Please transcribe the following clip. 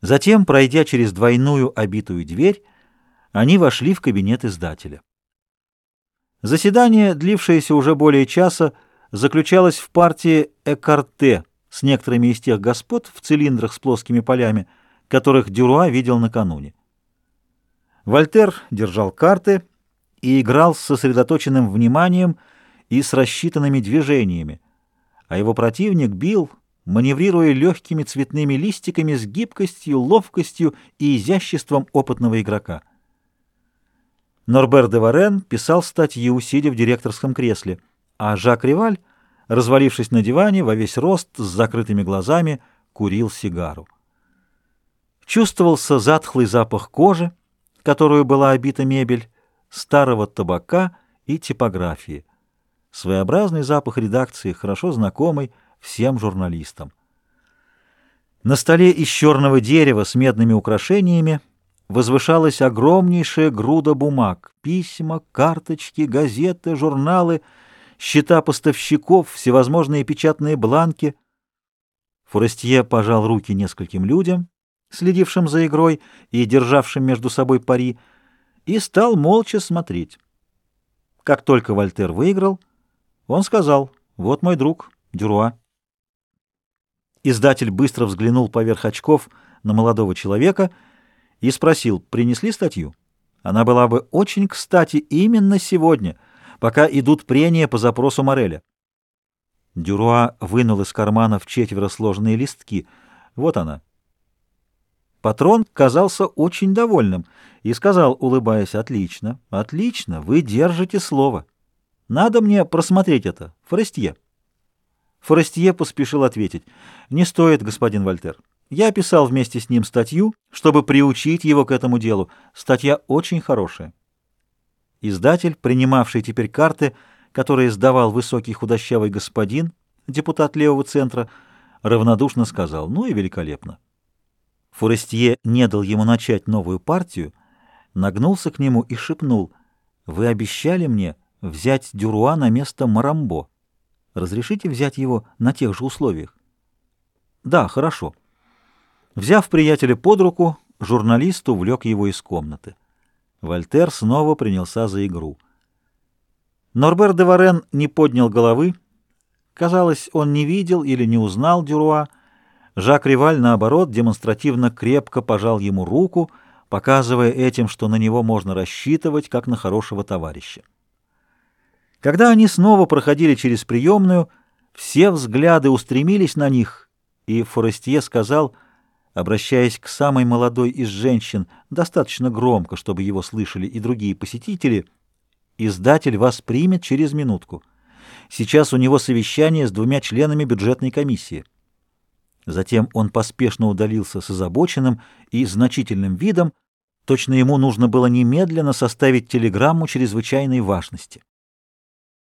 Затем, пройдя через двойную обитую дверь, они вошли в кабинет издателя. Заседание, длившееся уже более часа, заключалось в партии «Экарте» с некоторыми из тех господ в цилиндрах с плоскими полями, которых Дюруа видел накануне. Вольтер держал карты и играл с сосредоточенным вниманием и с рассчитанными движениями, а его противник бил, маневрируя легкими цветными листиками с гибкостью, ловкостью и изяществом опытного игрока. Норбер де Варен писал статью, сидя в директорском кресле, а Жак Риваль, развалившись на диване, во весь рост, с закрытыми глазами, курил сигару. Чувствовался затхлый запах кожи, которую была обита мебель, старого табака и типографии. Своеобразный запах редакции, хорошо знакомый, всем журналистам. На столе из черного дерева с медными украшениями возвышалась огромнейшая груда бумаг, письма, карточки, газеты, журналы, счета поставщиков, всевозможные печатные бланки. Форестье пожал руки нескольким людям, следившим за игрой и державшим между собой пари, и стал молча смотреть. Как только Вольтер выиграл, он сказал, «Вот мой друг, Дюруа». Издатель быстро взглянул поверх очков на молодого человека и спросил, принесли статью? Она была бы очень кстати именно сегодня, пока идут прения по запросу Мореля. Дюруа вынул из кармана в четверо сложенные листки. Вот она. Патрон казался очень довольным и сказал, улыбаясь, «Отлично, отлично, вы держите слово. Надо мне просмотреть это, Форестье». Форестье поспешил ответить. «Не стоит, господин Вольтер. Я писал вместе с ним статью, чтобы приучить его к этому делу. Статья очень хорошая». Издатель, принимавший теперь карты, которые сдавал высокий худощавый господин, депутат левого центра, равнодушно сказал «Ну и великолепно». Форестье не дал ему начать новую партию, нагнулся к нему и шепнул «Вы обещали мне взять Дюруа на место Марамбо». Разрешите взять его на тех же условиях? Да, хорошо. Взяв приятеля под руку, журналист увлек его из комнаты. Вольтер снова принялся за игру. Норбер де Варен не поднял головы. Казалось, он не видел или не узнал Дюруа. Жак Риваль, наоборот, демонстративно крепко пожал ему руку, показывая этим, что на него можно рассчитывать, как на хорошего товарища. Когда они снова проходили через приемную, все взгляды устремились на них, и Форестье сказал, обращаясь к самой молодой из женщин, достаточно громко, чтобы его слышали и другие посетители, «Издатель вас примет через минутку. Сейчас у него совещание с двумя членами бюджетной комиссии». Затем он поспешно удалился с озабоченным и значительным видом, точно ему нужно было немедленно составить телеграмму чрезвычайной важности.